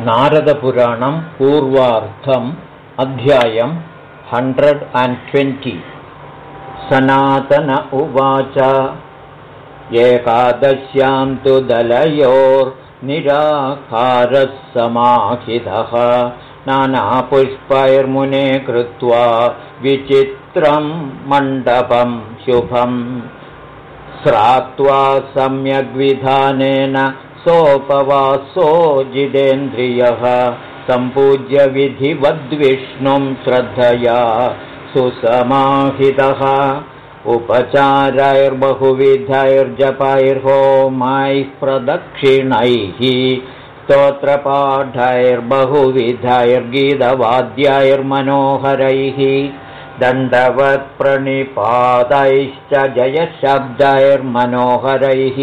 नारदपुराणं पूर्वार्थम् अध्यायं हण्ड्रेड् अण्ड् ट्वेण्टि सनातन उवाच। एकादश्यां तु दलयोर्निराकारः समाहितः। नानापुष्पैर्मुने कृत्वा विचित्रं मण्डपं शुभम्। श्रात्वा सम्यग्विधानेन सोपवासो जितेन्द्रियः सम्पूज्य विधिवद्विष्णुं श्रद्धया सुसमाहितः। उपचारैर्बहुविधैर्जपैर्होमैः प्रदक्षिणैः स्तोत्रपाठैर्बहुविधैर्गीतवाद्यैर्मनोहरैः दण्डवत्प्रणिपादैश्च जयशब्दैर्मनोहरैः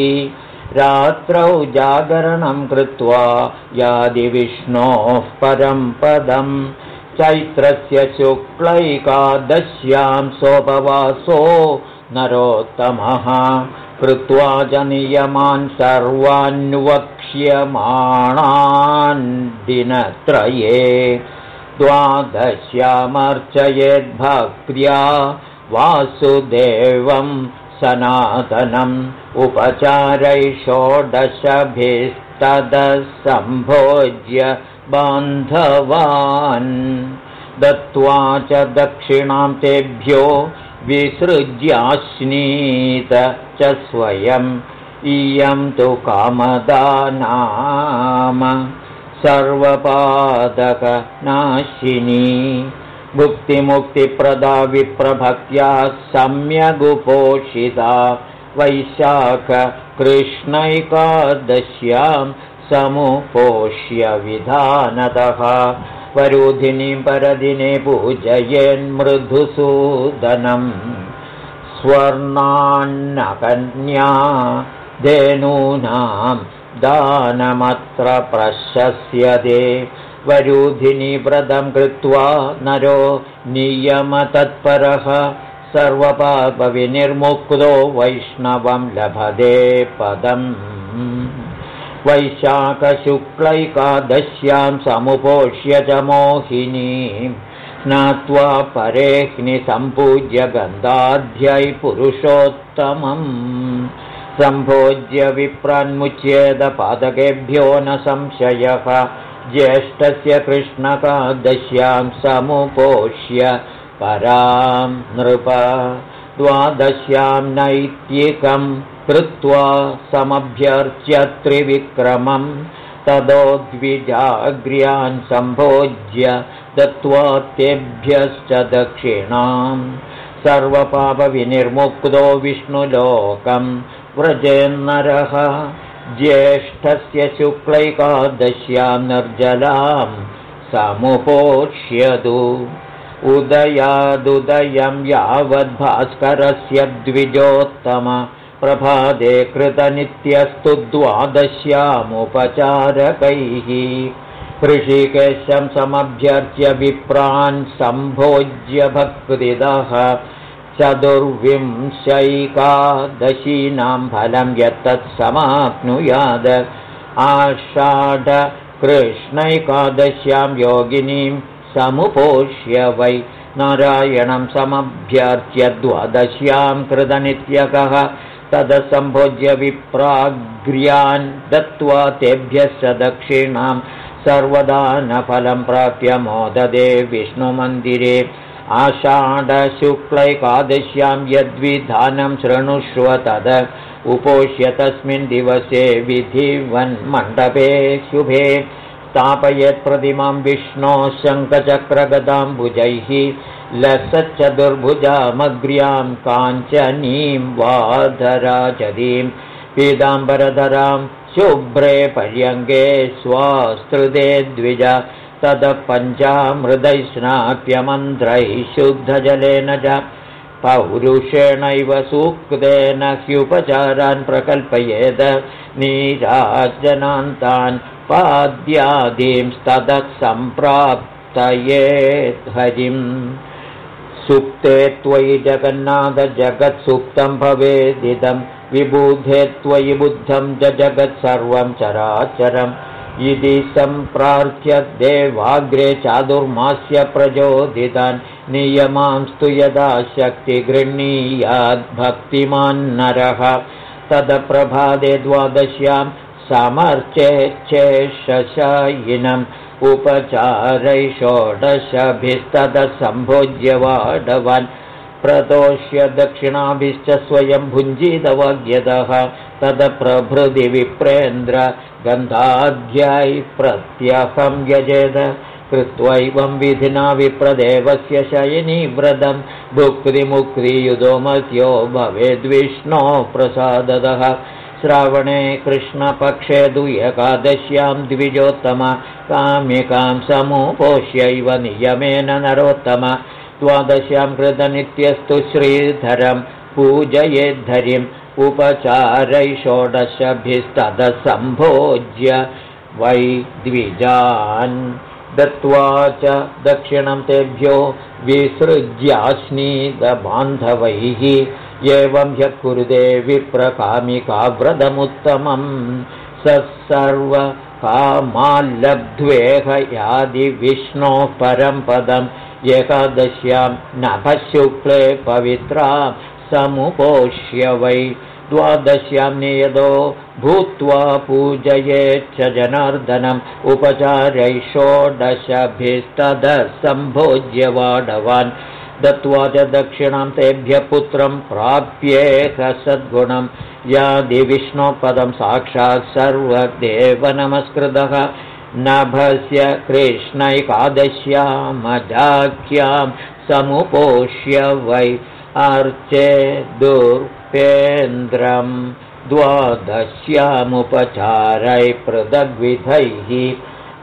रात्रौ जागरणं कृत्वा यादिविष्णोः परं पदम्। चैत्रस्य शुक्लैकादश्यां सोपवासो नरोत्तमः। कृत्वा च नियमान् सर्वान्वक्ष्यमाणान् दिनत्रये। द्वादश्यामर्चयेद्भक्त्या वासुदेवं सनातनम् उपचारैषोडशभिस्तदसम्भोज्य बान्धवान्। दत्त्वा च दक्षिणां तेभ्यो विसृज्याश्नीत च स्वयम्। इयं तु कामदा नाम सर्वपादकनाशिनी भुक्तिमुक्तिप्रदा विप्रभक्त्या सम्यगुपोषिता वैशाखकृष्णैकादश्यां समुपोष्य विधानतः वरुधिनीं परदिने पूजयेन्मृदुसूदनम् स्वर्णान्नकन्या धेनूनां दानमत्र प्रशस्यते वरुधिनीव्रतं कृत्वा नरो नियमतत्परः सर्वपापविनिर्मुक्तो वैष्णवं लभते पदम्। वैशाखशुक्लैकादश्यां समुपोष्य च मोहिनीं। स्नात्वा परेह्निसम्पूज्य गन्धाध्यै पुरुषोत्तमम्। सम्भोज्य विप्रान्मुच्येदपादकेभ्यो न संशयः ज्येष्ठस्य कृष्णकादश्यां समुपोष्य परां नृप द्वादश्यां नैत्यिकं कृत्वा समभ्यर्च्य त्रिविक्रमं ततो द्विजाग्र्यान् सम्भोज्य दत्त्वा तेभ्यश्च दक्षिणां सर्वपापविनिर्मुक्तो विष्णुलोकं व्रजेन्नरः ज्येष्ठस्य शुक्लैकादश्यां निर्जलां समुपोष्यतु उदयादुदयं यावद्भास्करस्य द्विजोत्तम प्रभादे कृतनित्यस्तु द्वादश्यामुपचारकैः। ऋषिकेशं समभ्यर्च्य विप्रान् सम्भोज्य भक्तिदः चतुर्विंशैकादशीनां फलं यत्तत् समाप्नुयाद। आषाढकृष्णैकादश्यां योगिनीं समुपोष्य वै। नारायणं समभ्यर्च्य द्वादश्यां कृतनित्यकः। तदसम्भोज्य विप्राग्र्यान् दत्त्वा तेभ्यश्च दक्षिणां सर्वदानफलं प्राप्य मोददे विष्णुमन्दिरे आषाढशुक्लैकादश्यां यद्विधानं शृणुष्व तद उपोष्य तस्मिन् दिवसे विधिवन्मण्डपे शुभे स्थापयेत्प्रतिमां विष्णो शङ्खचक्रगदाम्बुजैः लसच्चतुर्भुजामग्र्यां काञ्चनीं वाधराजदीं पीताम्बरधरां शुभ्रे पर्यङ्गे स्वास्तृते द्विज ततः पञ्चामृदैस्नाप्यमन्त्रैः शुद्धजलेन च पौरुषेणैव सूक्तेन ह्युपचारान् प्रकल्पयेद नीराजनान्तान् पाद्यादींस्ततः सम्प्राप्तयेद्हरिम् सुक्ते त्वयि जगन्नाथजगत्सुक्तं भवेदिदं। विबुधे त्वयि बुद्धं च जगत्सर्वं चराचरम् इति सम्प्रार्थ्य देवाग्रे चादुर्मास्य प्रचोदितान् नियमांस्तु यदा शक्तिगृह्णीयाद्भक्तिमान्नरः तदप्रभादे द्वादश्यां समर्चेच्छेषशायिनम् उपचारै षोडशभिस्तदसम्भोज्यवाडवान् प्रतोष्य दक्षिणाभिश्च स्वयं भुञ्जितवज्ञतः तदप्रभृति विप्रेन्द्र गन्धाध्यायि प्रत्यहं यजेद कृत्वैवं विधिना विप्रदेवस्य शयनीव्रतं भुक्तिमुक्तियुधो मत्यो भवेद्विष्णो प्रसादतः। श्रावणे कृष्णपक्षे दुयकादश्यां द्विजोत्तम काम्यकां समुपोष्यैव नियमेन नरोत्तम। द्वादश्यां कृतनित्यस्तु श्रीधरं पूजयेद्धरिम् उपचारै षोडशभिस्तदसम्भोज्य वै द्विजान् दत्त्वा च दक्षिणं तेभ्यो विसृज्याश्नीदबान्धवैः एवं ह्यः कुरुदे विप्रकामिकाव्रतमुत्तमम् स सर्वकामाल्लब्ध्वेह यादिविष्णोः परं पदम् एकादश्यां नभशुक्ले पवित्रा समुपोष्य वै द्वादश्यां नियतो भूत्वा पूजयेच्च जनार्दनम् उपचारै षोडशभिस्तदसम्भोज्य वाडवान् दत्त्वा च दक्षिणां तेभ्यः पुत्रं प्राप्येह सद्गुणं यादिविष्णोपदं साक्षात् सर्वदेव नमस्कृतः नभस्य कृष्णैकादश्यामजाख्यां समुपोष्य वै अर्चे दुर्पेन्द्रं द्वादश्यामुपचारै पृथग्विधैः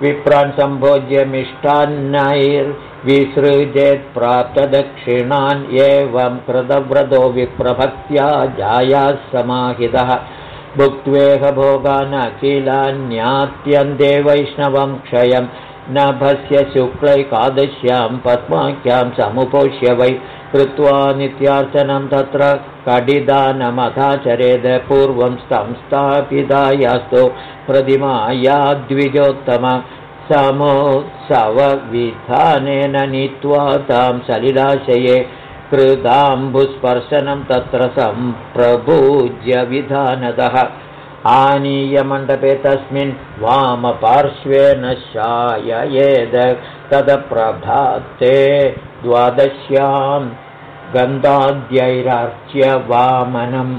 विप्रान् सम्भोज्य मिष्टान्नैर्विसृजेत् प्राप्तदक्षिणान् एवं कृतव्रतो विप्रभक्त्या जायाः समाहितः। भुक्त्वेह भोगान् अखिलान्यात्यन्ते वैष्णवं क्षयं। नभस्य शुक्लैकादश्यां पद्माख्यां समुपोष्य वै कृत्वा नित्यार्चनं तत्र कडिदानमथाचरेद पूर्वं संस्थापितायास्तु प्रतिमाया द्विजोत्तम समोत्सवविधानेन नीत्वा तां सलिलाशये कृताम्बुस्पर्शनं तत्र सम्प्रभूज्य विधानतः। आनीयमण्डपे तस्मिन् वामपार्श्वेन शाययेद। तदप्रभाते द्वादश्यां गन्धाद्यैरार्च्य वामनम्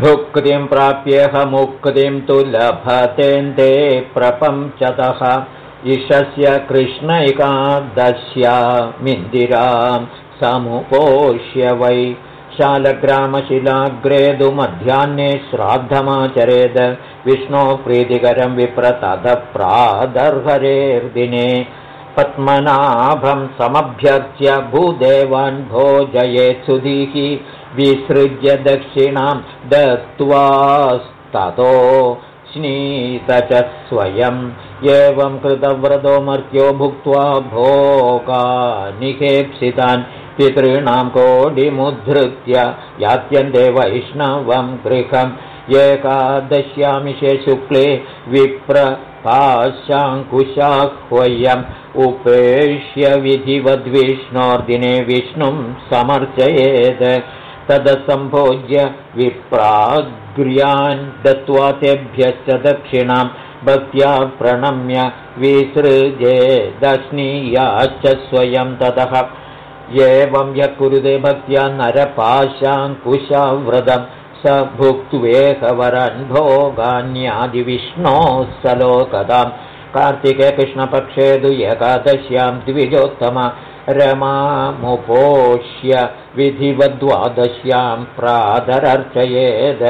भुक्तिं प्राप्येहमुक्तिं तु लभतेन्दे प्रपञ्चतः। इषस्य कृष्णैकादश्यामिन्दिरां समुपोष्य वै। शालग्रामशिलाग्रेदु मध्याह्ने श्राद्धमाचरेद। विष्णोप्रीतिकरं विप्रतदप्रादर्हरेर्दिने पद्मनाभं समभ्यर्च्य भूदेवान् भोजयेत् सुधीः विसृज्य दक्षिणां दत्त्वास्ततो स्नीत च स्वयम् एवं कृतव्रतो मर्त्यो भुक्त्वा भोगानिहेप्सितान् पितॄणां कोडिमुद्धृत्य यात्यन्ते वैष्णवं गृहम् एकादश्यामिषे शुक्ले विप्रपाशाङ्कुशाह्वयम् उपेष्य विधिवद्विष्णोर्दिने विष्णुं समर्चयेत् तदसम्भोज्य विप्राग्र्यान् दत्त्वा तेभ्यश्च दक्षिणां भक्त्या प्रणम्य विसृजेदश्नीयाश्च स्वयं ततः। एवं यः कुरुते भक्त्या नरपाशाङ्कुशाव्रतं स भुक्त्वेकवरन् भोगान्यादिविष्णोः स लोकताम् कार्तिके कृष्णपक्षे दु एकादश्यां द्विजोत्तम रमामुपोष्य विधिवद्वादश्यां प्रादरर्चयेद।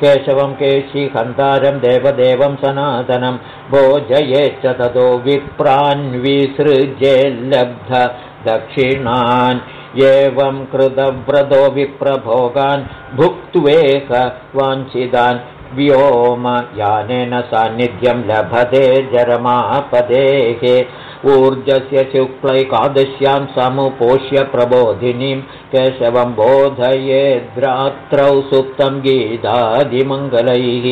केशवं केशिहन्तारं देवदेवं सनातनं भोजयेच्च ततो विप्रान्विसृजेल्लब्ध दक्षिणान् एवं कृतव्रतो विप्रभोगान् भुक्त्वेक वाञ्छितान् व्योमयानेन सान्निध्यं लभते जरमापदेः। ऊर्जस्य शुक्लैकादश्यां समुपोष्य प्रबोधिनीं केशवं बोधयेद्रात्रौ सुप्तं गीतादिमङ्गलैः।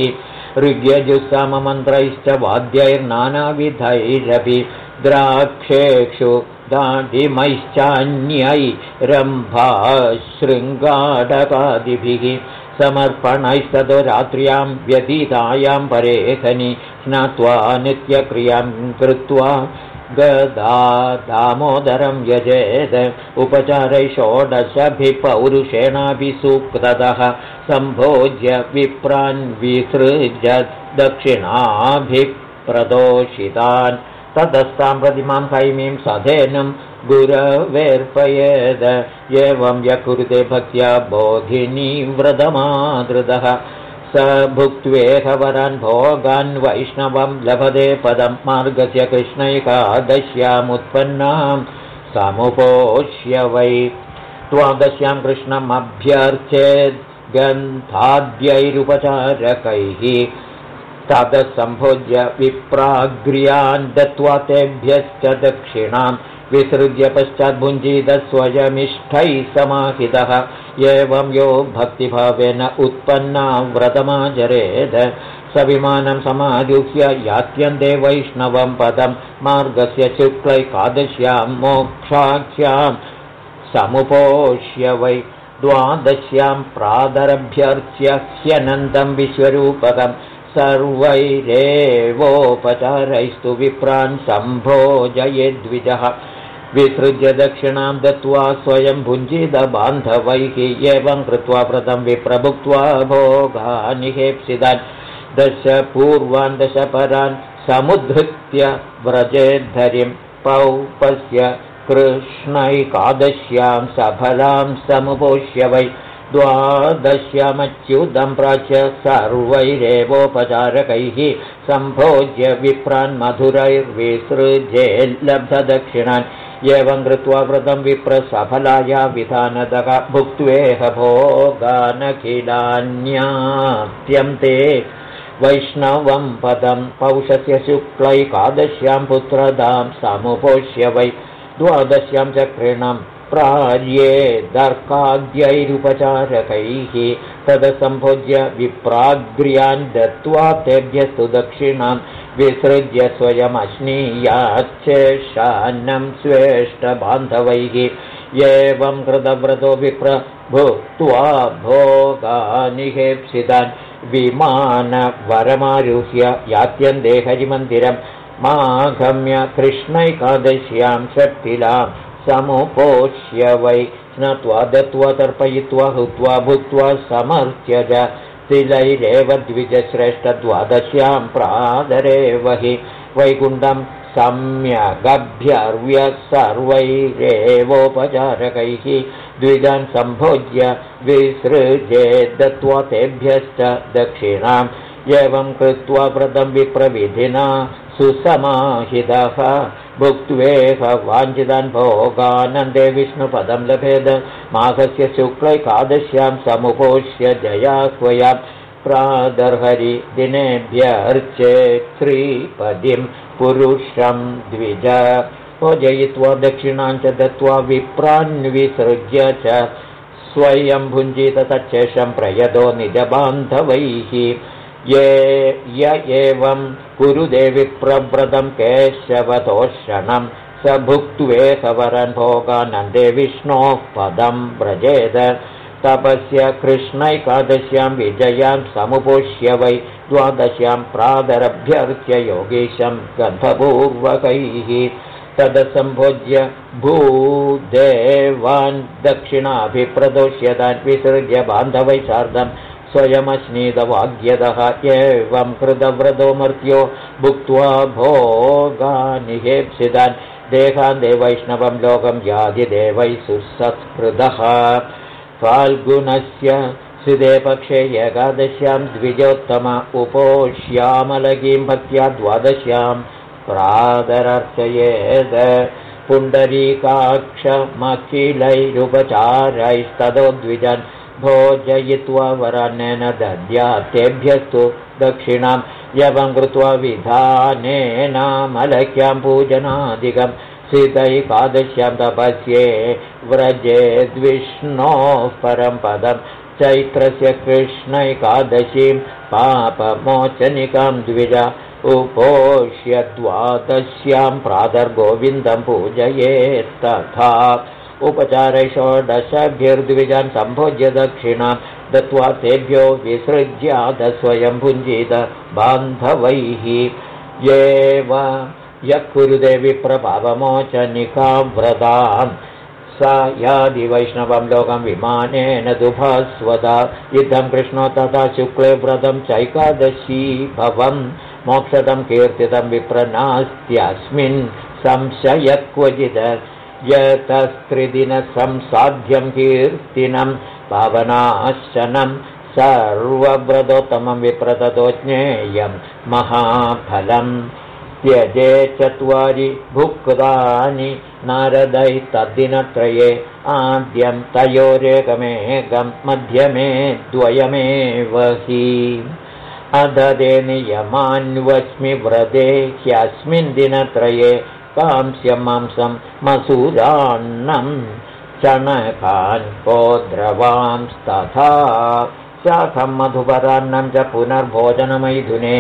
ऋग्यजुस्सममन्त्रैश्च वाद्यैर्नानाविधैरपि द्राक्षेक्षु दाढिमैश्चान्यैरम्भा शृङ्गाडकादिभिः समर्पणैस्ततो रात्र्यां व्यतीतायां परेखनि स्नात्वा नित्यक्रियां कृत्वा गदा दामोदरं यजेद उपचारै षोडशभिः पौरुषेणाभिसूक्ततः सम्भोज्य विप्रान् विसृज दक्षिणाभिप्रदोषितान् तदस्तां प्रतिमां कैमीं सधेनं गुरवेर्पयेद। एवं यकुरुते भक्त्या बोधिनी व्रतमादृतः। स भुक्त्वेहवरान् भोगान् वैष्णवं लभते पदं। मार्गस्य कृष्णैकादश्यामुत्पन्नां समुपोष्य वै। त्वादश्यां कृष्णमभ्यर्चेद् गन्धाद्यैरुपचारकैः ततः सम्भोज्य विप्राग्र्यान् दत्त्वा तेभ्यश्च दक्षिणाम् विसृज्य स्वयमिष्ठैः समाहितः। एवं यो भक्तिभावेन उत्पन्ना व्रतमाचरेद। स विमानं समारुह्य यात्यन्ते वैष्णवं पदं। मार्गस्य शुक्लैकादश्यां मोक्षाख्यां समुपोष्य वै द्वादश्यां प्रादरभ्यर्च्य ह्यनन्दं विश्वरूपकम् सर्वैरेवोपचारैस्तु विप्रान् सम्भोजयेद्विजः। विसृज्य दक्षिणां दत्त्वा स्वयं भुञ्जितबान्धवैः एवं कृत्वा व्रतं विप्रभुक्त्वा भोगानिहेप्सितान् दश पूर्वान् दशपरान् समुद्धृत्य व्रजेद्धरिं पौपस्य कृष्णैकादश्यां सफलां समुपोष्य वै द्वादश्यामच्युतं प्राच्य सर्वैरेवोपचारकैः सम्भोज्य विप्रान् मधुरैर्विसृजेल्लब्धदक्षिणान् एवं कृत्वा व्रतं विप्रसफलाया विधानदः भुक्त्वेह भोगानखिलान्यात्यन्ते वैष्णवं पदं पौषस्य शुक्लैकादश्यां पुत्रदां समुपोष्य वै। द्वादश्यां चक्रिणं प्रार्ये दर्काद्यैरुपचारकैः तदसम्भोज्य विप्राग्र्यान् दत्त्वा तेभ्यस्तु दक्षिणां विसृज्य स्वयमश्नीयाच्छेषान्नं स्वेष्टबान्धवैः एवं कृतव्रतो विप्र भुक्त्वा भोगानिहेप्सितान् विमानवरमारुह्य यात्यन्ते हरिमन्दिरं मागम्य कृष्णैकादश्यां षट्टिलाम् समुपोष्य वै। स्नत्वा दत्त्वा तर्पयित्वा हुत्वा भुक्त्वा समर्थ्य च तिलैरेव द्विजश्रेष्ठद्वादश्यां प्रादरेव हि। वैकुण्ठं सम्यगभ्यर्व्य सर्वैरेवोपचारकैः। द्विजान् सम्भोज्य विसृजे दत्त्वा तेभ्यश्च दक्षिणाम् एवं कृत्वा व्रतं विप्रविधिना सुसमाहितः। भुक्त्वेह वाञ्छितान् भोगानन्दे विष्णुपदं लभेद। माघस्य शुक्लैकादश्यां समुपोष्य जयाह्वयां प्रादर्हरि दिनेभ्यर्चे श्रीपदिं पुरुषं द्विज। भोजयित्वा दक्षिणां च दत्त्वा विप्रान्विसृज्य च स्वयं भुञ्जित तच्चेषं प्रयतो निजबान्धवैः ये य एवं कुरुदेविप्रव्रतं केशवतोषणं स भुक्त्वेकवरन् भोगानन्दे विष्णोः पदं व्रजेद। तपस्य कृष्णैकादश्यां विजयां समुपोष्य वै द्वादश्यां प्रादरभ्यर्च्य योगीशं गन्धपूर्वकैः। तदसम्भोज्य भूदेवान् दक्षिणाभिप्रदोष्यतान् विसृज्य बान्धवै सार्धम् स्वयमश्नीतवाग्यतः एवं कृतव्रतो मर्त्यो भुक्त्वा भोगानिहेप्सितान् देहान्ते वैष्णवं लोकं यादिदेवैः सुसत्कृतः। फाल्गुनस्य सुदे पक्षे एकादश्यां द्विजोत्तम उपोष्यामलकीं भक्त्या द्वादश्यां प्रादरर्चयेद। पुण्डरीकाक्षमखिलैरुपचारैस्ततो द्विजन् भोजयित्वा वरान्नेन दद्या तेभ्यस्तु दक्षिणां यवं कृत्वा विधानेनामलक्यां पूजनादिकं। सीतैकादश्यां तपस्ये व्रजेद्विष्णोः परं पदं। चैत्रस्य कृष्णैकादशीं पापमोचनिकां द्विज। उपोष्य द्वादश्यां प्रातर्गोविन्दं पूजयेत्तथा उपचारे षोडशभिर्द्विजान् सम्भोज्य दक्षिणां दत्त्वा तेभ्यो विसृज्याद स्वयं भुञ्जीत बान्धवैः। एव यः प्रभावमोचनिकां व्रताम् स यादिवैष्णवं लोकं विमानेन दुभस्वदा। इदं कृष्णो तथा शुक्ले व्रतं चैकादशी भवं मोक्षदं कीर्तितं विप्रनास्त्यस्मिन्। संशय क्वचित् यतस्त्रिदिनसंसाध्यं कीर्तिनं पावनाशनं सर्वव्रतोत्तमं विप्रततो ज्ञेयं महाफलम् त्यजे चत्वारि भुक्तानि नारदैस्तद्दिनत्रये आद्यं तयोरेकमेकं मध्यमे द्वयमेव हि। अददे नियमान्वस्मि व्रते ह्यस्मिन् दिनत्रये कांस्यं मांसं मसूरान्नं चणकान् कोद्रवांस्तथा शाखं मधुपरान्नं च पुनर्भोजनमैथुने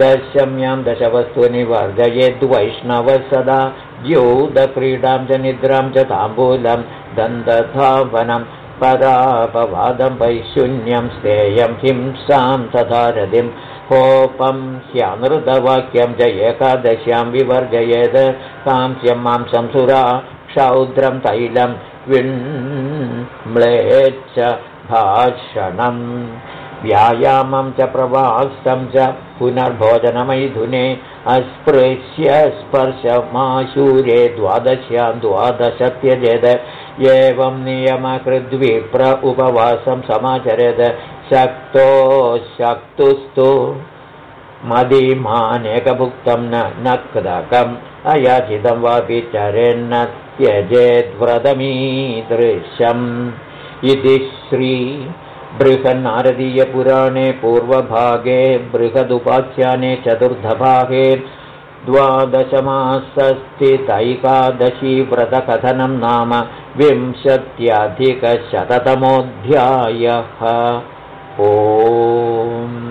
दशम्यां दशवस्तूनि वर्जयेद्वैष्णव सदा द्योदक्रीडां च निद्रां च ताम्बूलं दन्तधावनं परापवादं वैशून्यं स्तेयं हिंसां तथा रतिं कोपं ह्यानृतवाक्यं च एकादश्यां विवर्जयेत् कांस्यं मां संसुरा क्षौद्रं तैलं विम्लेच्च भाषणम् व्यायामं च प्रवासं च पुनर्भोजनमैथुने अस्पृश्य स्पर्शमाशूरे द्वादश्यां द्वादशत्यजेद एवं नियमकृद्विप्र उपवासं समाचरेद शक्तो शक्तुस्तु। मदिमानेकभुक्तं न नक्तकम् अयाचितं वापि चरेन्न त्यजेद्व्रतमीदृशम् इति श्री बृहन्नारदीयपुराणे पूर्वभागे बृहदुपाख्याने चतुर्थभागे द्वादशमासस्थितैकादशी व्रतकथनं नाम विंशत्यधिकशततमोऽध्यायः ॐ